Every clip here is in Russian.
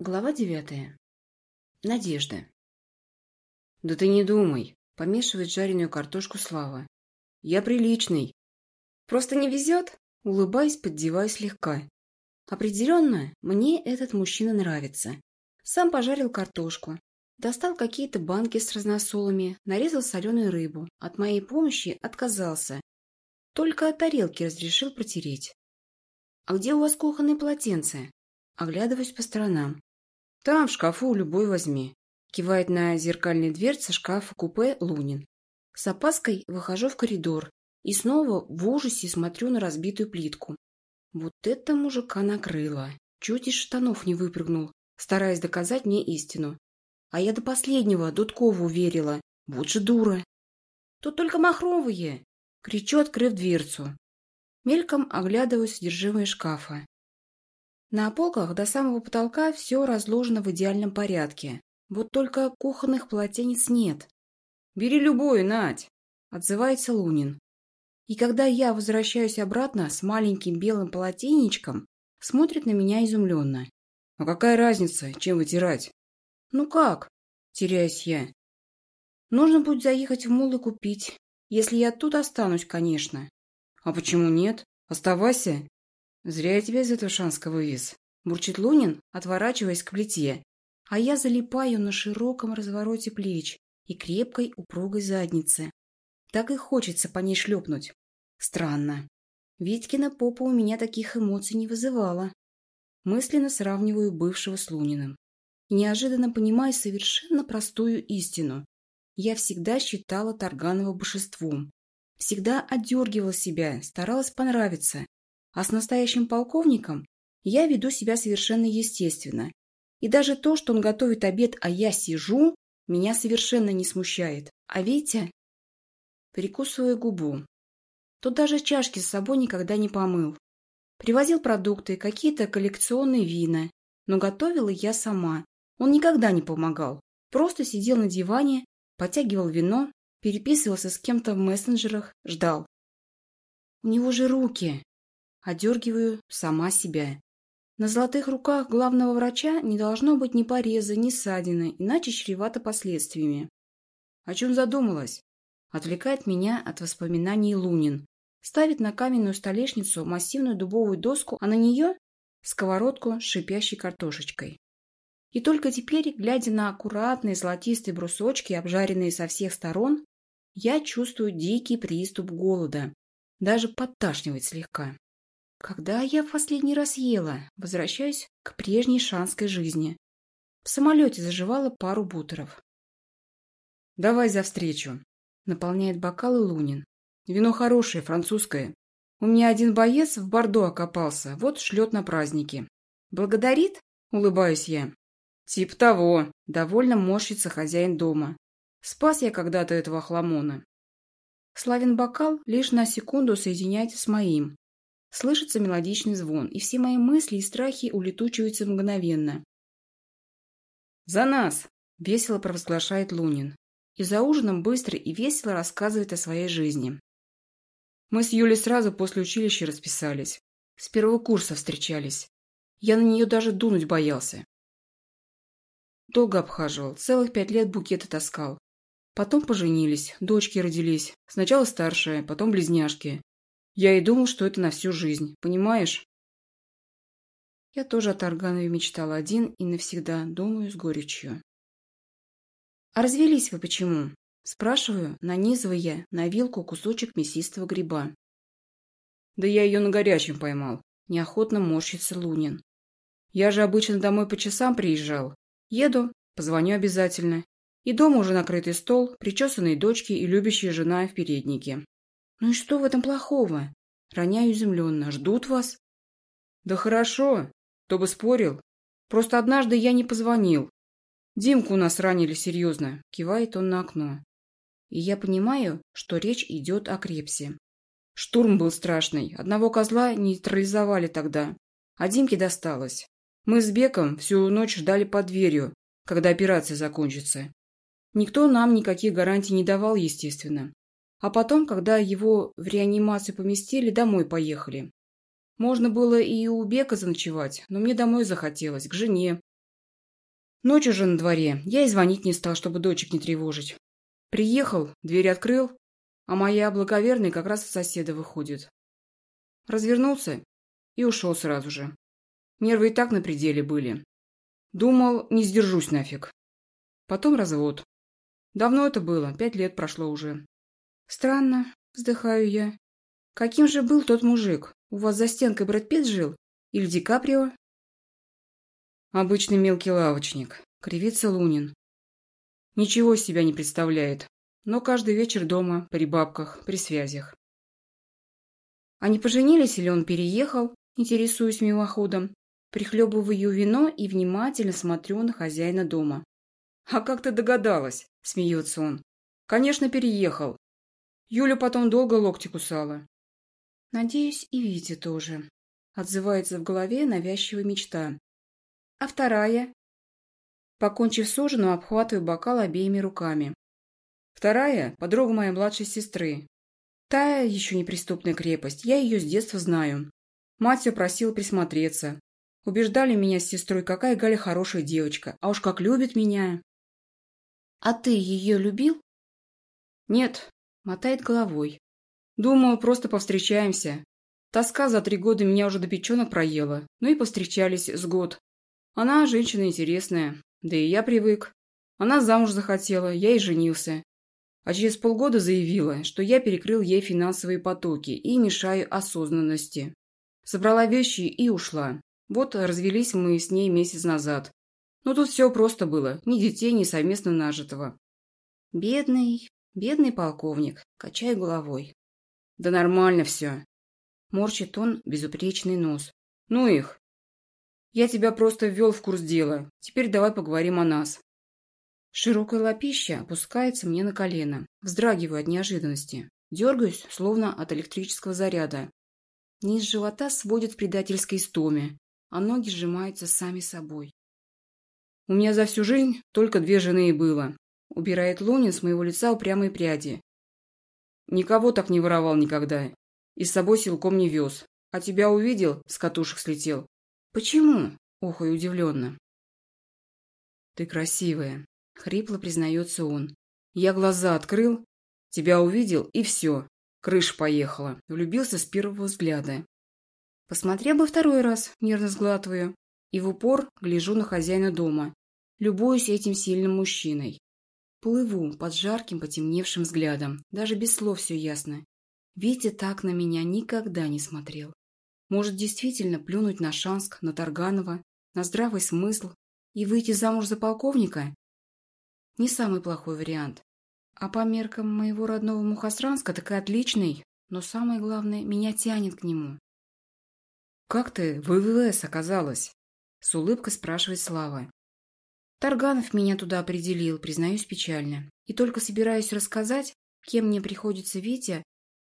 Глава девятая. Надежда. «Да ты не думай», — помешивает жареную картошку Слава. «Я приличный». «Просто не везет?» — улыбаясь, поддеваю слегка. «Определенно, мне этот мужчина нравится. Сам пожарил картошку, достал какие-то банки с разносолами, нарезал соленую рыбу. От моей помощи отказался. Только от тарелки разрешил протереть. «А где у вас кухонные полотенца?» Оглядываюсь по сторонам. «Там, в шкафу, любой возьми», – кивает на зеркальные дверцы шкафа-купе Лунин. С опаской выхожу в коридор и снова в ужасе смотрю на разбитую плитку. Вот это мужика накрыло. Чуть из штанов не выпрыгнул, стараясь доказать мне истину. А я до последнего Дудкову верила. Вот же дура. Тут только махровые. Кричу, открыв дверцу. Мельком оглядываю содержимое шкафа. На полках до самого потолка все разложено в идеальном порядке. Вот только кухонных полотенец нет. «Бери любую, Надь!» – отзывается Лунин. И когда я возвращаюсь обратно с маленьким белым полотенечком, смотрит на меня изумленно. «А какая разница, чем вытирать?» «Ну как?» – теряюсь я. «Нужно будет заехать в мол и купить. Если я тут останусь, конечно». «А почему нет? Оставайся. «Зря я тебя из этого шанска вывез», – бурчит Лунин, отворачиваясь к плите. А я залипаю на широком развороте плеч и крепкой упругой заднице. Так и хочется по ней шлепнуть. Странно. Витькина попа у меня таких эмоций не вызывала. Мысленно сравниваю бывшего с Луниным. И неожиданно понимаю совершенно простую истину. Я всегда считала Тарганова божеством. Всегда отдергивала себя, старалась понравиться. А с настоящим полковником я веду себя совершенно естественно. И даже то, что он готовит обед, а я сижу, меня совершенно не смущает. А Витя... Прикусываю губу. Тот даже чашки с собой никогда не помыл. Привозил продукты, какие-то коллекционные вина. Но готовила я сама. Он никогда не помогал. Просто сидел на диване, потягивал вино, переписывался с кем-то в мессенджерах, ждал. У него же руки. Одергиваю сама себя. На золотых руках главного врача не должно быть ни пореза, ни ссадины, иначе чревато последствиями. О чем задумалась? Отвлекает меня от воспоминаний Лунин. Ставит на каменную столешницу массивную дубовую доску, а на нее сковородку с шипящей картошечкой. И только теперь, глядя на аккуратные золотистые брусочки, обжаренные со всех сторон, я чувствую дикий приступ голода. Даже подташнивает слегка. Когда я в последний раз ела, возвращаюсь к прежней шанской жизни. В самолете заживала пару бутеров. «Давай за встречу», — наполняет бокалы Лунин. «Вино хорошее, французское. У меня один боец в Бордо окопался, вот шлет на праздники». «Благодарит?» — улыбаюсь я. «Тип того», — довольно морщится хозяин дома. «Спас я когда-то этого хламона». Славин бокал лишь на секунду соединяется с моим, Слышится мелодичный звон, и все мои мысли и страхи улетучиваются мгновенно. «За нас!» – весело провозглашает Лунин. И за ужином быстро и весело рассказывает о своей жизни. Мы с Юлей сразу после училища расписались. С первого курса встречались. Я на нее даже дунуть боялся. Долго обхаживал, целых пять лет букеты таскал. Потом поженились, дочки родились. Сначала старшая, потом близняшки. Я и думал, что это на всю жизнь, понимаешь? Я тоже о Тарганове мечтал один и навсегда, думаю с горечью. А развелись вы почему? Спрашиваю, нанизывая на вилку кусочек мясистого гриба. Да я ее на горячем поймал. Неохотно морщится Лунин. Я же обычно домой по часам приезжал. Еду, позвоню обязательно. И дома уже накрытый стол, причесанные дочки и любящая жена в переднике. «Ну и что в этом плохого?» Роняю изумленно. «Ждут вас?» «Да хорошо. Кто бы спорил. Просто однажды я не позвонил. Димку у нас ранили серьезно», – кивает он на окно. И я понимаю, что речь идет о Крепсе. Штурм был страшный. Одного козла нейтрализовали тогда. А Димке досталось. Мы с Беком всю ночь ждали под дверью, когда операция закончится. Никто нам никаких гарантий не давал, естественно. А потом, когда его в реанимацию поместили, домой поехали. Можно было и у Бека заночевать, но мне домой захотелось, к жене. Ночь уже на дворе. Я и звонить не стал, чтобы дочек не тревожить. Приехал, дверь открыл, а моя благоверная как раз от соседа выходит. Развернулся и ушел сразу же. Нервы и так на пределе были. Думал, не сдержусь нафиг. Потом развод. Давно это было, пять лет прошло уже. Странно, вздыхаю я. Каким же был тот мужик? У вас за стенкой Брэд Питт жил? Или Ди Каприо? Обычный мелкий лавочник. Кривится Лунин. Ничего себя не представляет. Но каждый вечер дома, при бабках, при связях. Они поженились или он переехал? Интересуюсь мимоходом. Прихлебываю вино и внимательно смотрю на хозяина дома. «А как ты догадалась?» – смеется он. «Конечно, переехал. Юля потом долго локти кусала». «Надеюсь, и Витя тоже», – отзывается в голове навязчивая мечта. «А вторая?» Покончив с ужином, обхватываю бокал обеими руками. Вторая – подруга моей младшей сестры. Тая еще неприступная крепость, я ее с детства знаю. Мать все просила присмотреться. Убеждали меня с сестрой, какая Галя хорошая девочка, а уж как любит меня. «А ты ее любил?» «Нет», — мотает головой. «Думаю, просто повстречаемся. Тоска за три года меня уже до печенок проела, ну и повстречались с год. Она женщина интересная, да и я привык. Она замуж захотела, я и женился. А через полгода заявила, что я перекрыл ей финансовые потоки и мешаю осознанности. Собрала вещи и ушла. Вот развелись мы с ней месяц назад. Но тут все просто было. Ни детей, ни совместно нажитого. Бедный, бедный полковник. Качай головой. Да нормально все. Морщит он безупречный нос. Ну их. Я тебя просто ввел в курс дела. Теперь давай поговорим о нас. Широкое лапище опускается мне на колено. Вздрагиваю от неожиданности. Дергаюсь, словно от электрического заряда. Низ живота сводит в предательской истоме, а ноги сжимаются сами собой. У меня за всю жизнь только две жены и было. Убирает Лунин с моего лица упрямые пряди. Никого так не воровал никогда. И с собой силком не вез. А тебя увидел, с катушек слетел. Почему? Охай удивленно. Ты красивая. Хрипло признается он. Я глаза открыл, тебя увидел, и все. Крыша поехала. Влюбился с первого взгляда. Посмотрел бы второй раз, нервно сглатываю и в упор гляжу на хозяина дома, любуюсь этим сильным мужчиной. Плыву под жарким потемневшим взглядом, даже без слов все ясно. Витя так на меня никогда не смотрел. Может, действительно плюнуть на Шанск, на Тарганова, на здравый смысл и выйти замуж за полковника? Не самый плохой вариант. А по меркам моего родного Мухосранска так и отличный, но самое главное, меня тянет к нему. «Как ты в ВВС оказалась?» С улыбкой спрашивает Слава. Тарганов меня туда определил, признаюсь печально. И только собираюсь рассказать, кем мне приходится Витя,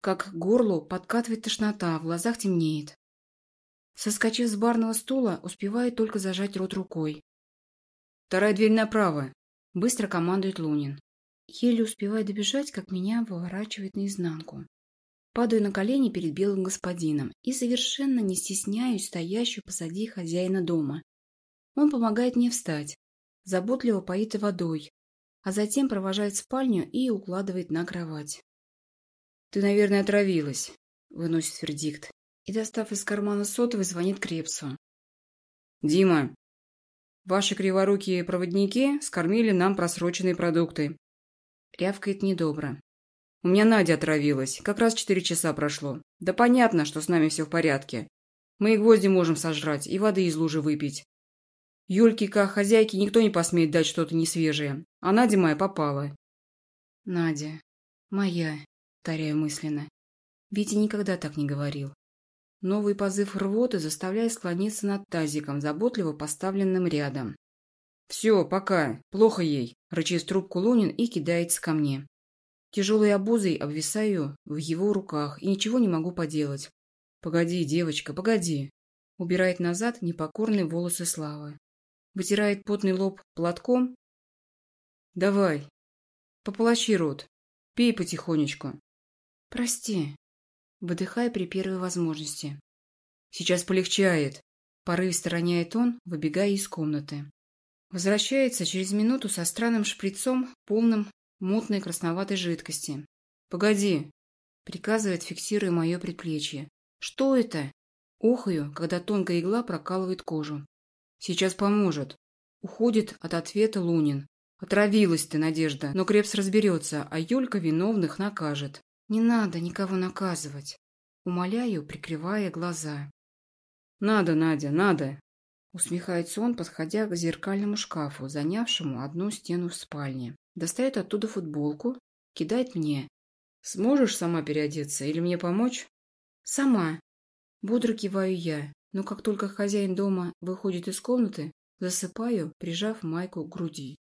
как горлу подкатывает тошнота, в глазах темнеет. Соскочив с барного стула, успеваю только зажать рот рукой. «Вторая дверь направо!» – быстро командует Лунин. Еле успеваю добежать, как меня выворачивает наизнанку. Падаю на колени перед белым господином и совершенно не стесняюсь стоящую позади хозяина дома. Он помогает мне встать, заботливо поит водой, а затем провожает в спальню и укладывает на кровать. «Ты, наверное, отравилась», — выносит вердикт, и, достав из кармана сотовый, звонит Крепсу. «Дима, ваши криворукие проводники скормили нам просроченные продукты». Рявкает недобро. У меня Надя отравилась. Как раз четыре часа прошло. Да понятно, что с нами все в порядке. Мы и гвозди можем сожрать, и воды из лужи выпить. Юльке, как хозяйке, никто не посмеет дать что-то несвежее. А Надя моя попала. Надя. Моя. Повторяю мысленно. Витя никогда так не говорил. Новый позыв рвоты заставляет склониться над тазиком, заботливо поставленным рядом. «Все, пока. Плохо ей», – рычит трубку Лунин и кидается ко мне. Тяжелой обузой обвисаю в его руках и ничего не могу поделать. «Погоди, девочка, погоди!» Убирает назад непокорные волосы Славы. Вытирает потный лоб платком. «Давай, пополощи рот. Пей потихонечку». «Прости», выдыхая при первой возможности. «Сейчас полегчает», – порывисто роняет он, выбегая из комнаты. Возвращается через минуту со странным шприцом, полным мутной красноватой жидкости. «Погоди!» – приказывает, фиксируя мое предплечье. «Что это?» Охаю, когда тонкая игла прокалывает кожу. «Сейчас поможет». Уходит от ответа Лунин. «Отравилась ты, Надежда, но Крепс разберется, а Юлька виновных накажет». «Не надо никого наказывать», – умоляю, прикрывая глаза. «Надо, Надя, надо!» Усмехается он, подходя к зеркальному шкафу, занявшему одну стену в спальне. Достает оттуда футболку, кидает мне. «Сможешь сама переодеться или мне помочь?» «Сама». Бодро киваю я, но как только хозяин дома выходит из комнаты, засыпаю, прижав майку к груди.